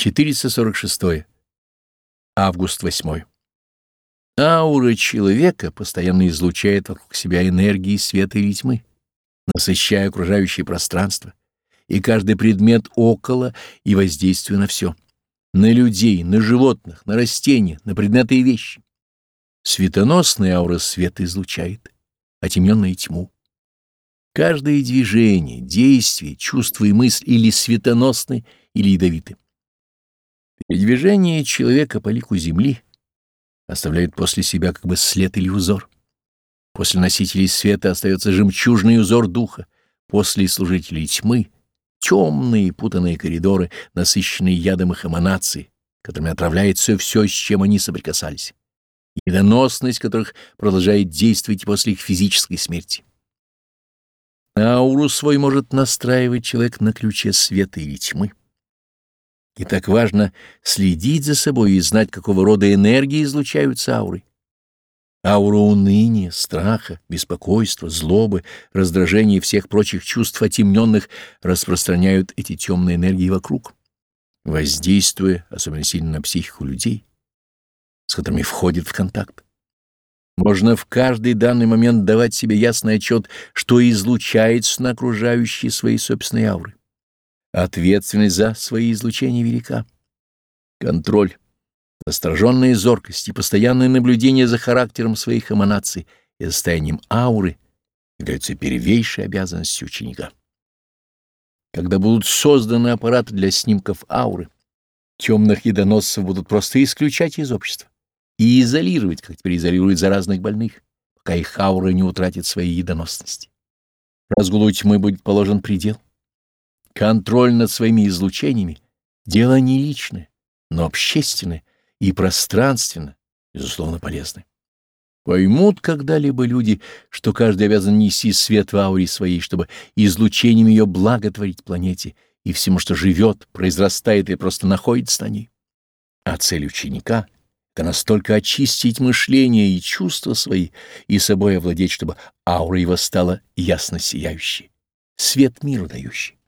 446. Август 8. Аура человека постоянно излучает вокруг себя энергии света или тьмы, насыщая окружающее пространство, и каждый предмет около и воздействуя на все — на людей, на животных, на растения, на предметы и вещи. Светоносная аура света излучает, а темненная — тьму. Каждое движение, действие, чувство и мысль или светоносны, или ядовиты. Передвижение человека по лику земли оставляет после себя как бы след или узор. После носителей света остается жемчужный узор духа, после служителей тьмы — темные путанные коридоры, насыщенные ядом их эманаций, которыми отравляется все, с чем они соприкасались, едоносность которых продолжает действовать после их физической смерти. Ауру свой может настраивать человек на ключе света или тьмы. И так важно следить за собой и знать, какого рода энергии излучаются ауры. Аура уныния, страха, беспокойства, злобы, раздражения и всех прочих чувств отемненных распространяют эти темные энергии вокруг, воздействуя особенно сильно на психику людей, с которыми входит в контакт. Можно в каждый данный момент давать себе ясный отчет, что излучается на окружающие свои собственные ауры. Ответственность за свои излучения велика. Контроль, настороженная зоркость и постоянное наблюдение за характером своих эманаций и состоянием ауры являются первейшей обязанностью ученика. Когда будут созданы аппараты для снимков ауры, темных едоносцев будут просто исключать из общества и изолировать, как теперь изолируют заразных больных, пока их аура не утратит своей едоносности. Разгулу тьмы будет положен предел. Контроль над своими излучениями — дело не личное, но общественное и пространственно, безусловно, полезное. Поймут когда-либо люди, что каждый обязан нести свет в ауре своей, чтобы излучением ее благотворить планете и всему, что живет, произрастает и просто находится на ней. А цель ученика — это настолько очистить мышление и чувства свои и собой овладеть, чтобы аура его стала ясно сияющей, свет миру дающий.